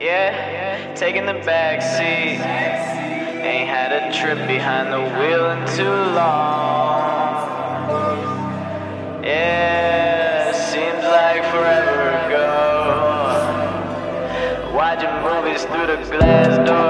Yeah, taking the back seat. Ain't had a trip behind the wheel in too long. Yeah, seems like forever ago. Watching movies through the glass door.